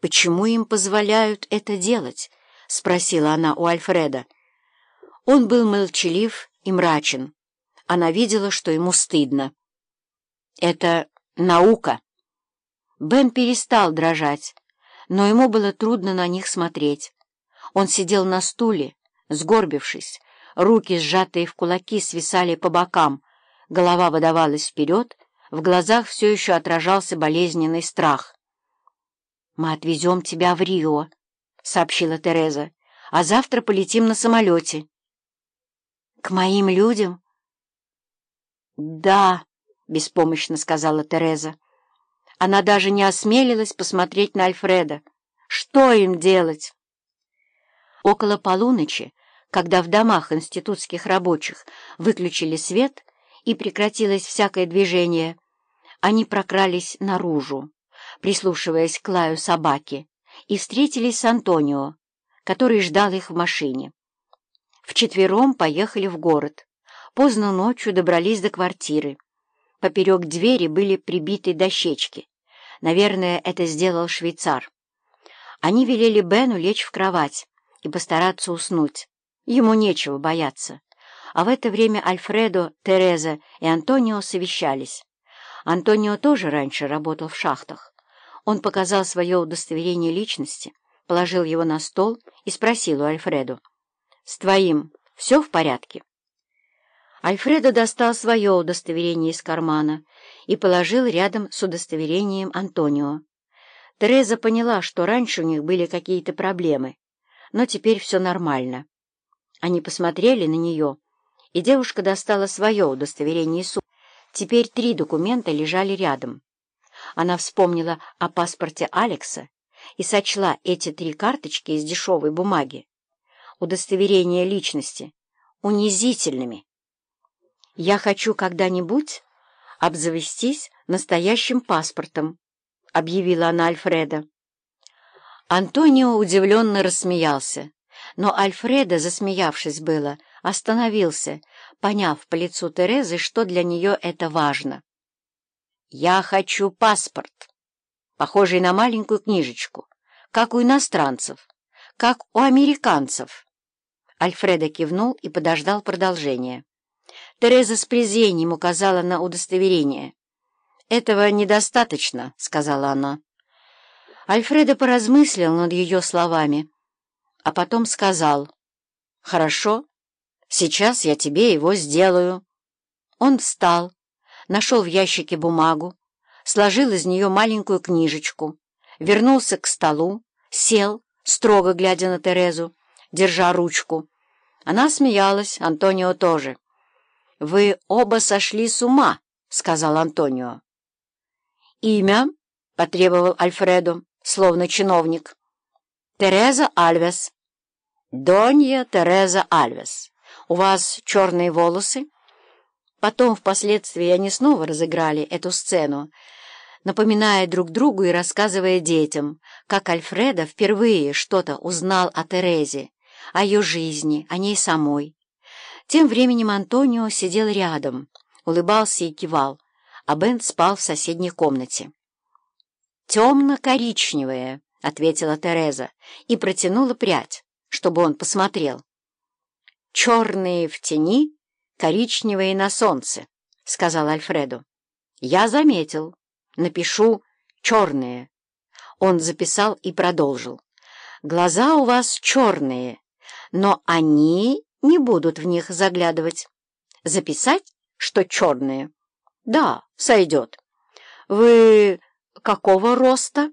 почему им позволяют это делать?» — спросила она у Альфреда. Он был молчалив и мрачен. Она видела, что ему стыдно. «Это наука». Бен перестал дрожать, но ему было трудно на них смотреть. Он сидел на стуле, сгорбившись, руки, сжатые в кулаки, свисали по бокам, голова выдавалась вперед, в глазах все еще отражался болезненный страх. «Мы отвезем тебя в Рио», — сообщила Тереза, «а завтра полетим на самолете». «К моим людям?» «Да», — беспомощно сказала Тереза. Она даже не осмелилась посмотреть на Альфреда. «Что им делать?» Около полуночи, когда в домах институтских рабочих выключили свет и прекратилось всякое движение, они прокрались наружу, прислушиваясь к лаю собаки, и встретились с Антонио, который ждал их в машине. Вчетвером поехали в город. Поздно ночью добрались до квартиры. Поперек двери были прибиты дощечки. Наверное, это сделал швейцар. Они велели Бену лечь в кровать и постараться уснуть. Ему нечего бояться. А в это время Альфредо, Тереза и Антонио совещались. Антонио тоже раньше работал в шахтах. Он показал свое удостоверение личности, положил его на стол и спросил у Альфредо, «С твоим все в порядке?» Альфредо достал свое удостоверение из кармана и положил рядом с удостоверением Антонио. Тереза поняла, что раньше у них были какие-то проблемы, но теперь все нормально. Они посмотрели на нее, и девушка достала свое удостоверение из Теперь три документа лежали рядом. Она вспомнила о паспорте Алекса и сочла эти три карточки из дешевой бумаги, удостоверения личности, унизительными. «Я хочу когда-нибудь обзавестись настоящим паспортом», — объявила она Альфреда. Антонио удивленно рассмеялся, но Альфреда, засмеявшись было, остановился, поняв по лицу Терезы, что для нее это важно. «Я хочу паспорт, похожий на маленькую книжечку, как у иностранцев, как у американцев». Альфреда кивнул и подождал продолжения. Тереза с презрением указала на удостоверение. «Этого недостаточно», — сказала она. Альфреда поразмыслил над ее словами, а потом сказал, «Хорошо, сейчас я тебе его сделаю». Он встал, нашел в ящике бумагу, сложил из нее маленькую книжечку, вернулся к столу, сел, строго глядя на Терезу, держа ручку. Она смеялась, Антонио тоже. «Вы оба сошли с ума», — сказал Антонио. «Имя?» — потребовал Альфредо, словно чиновник. «Тереза Альвес». «Донья Тереза Альвес. У вас черные волосы?» Потом, впоследствии, они снова разыграли эту сцену, напоминая друг другу и рассказывая детям, как Альфреда впервые что-то узнал о Терезе, о ее жизни, о ней самой. Тем временем Антонио сидел рядом, улыбался и кивал, а Бен спал в соседней комнате. «Темно-коричневое», — ответила Тереза и протянула прядь, чтобы он посмотрел. «Черные в тени, коричневые на солнце», — сказал Альфреду. «Я заметил. Напишу «черные». Он записал и продолжил. «Глаза у вас черные, но они не будут в них заглядывать. Записать, что черные?» «Да, сойдет. Вы какого роста?»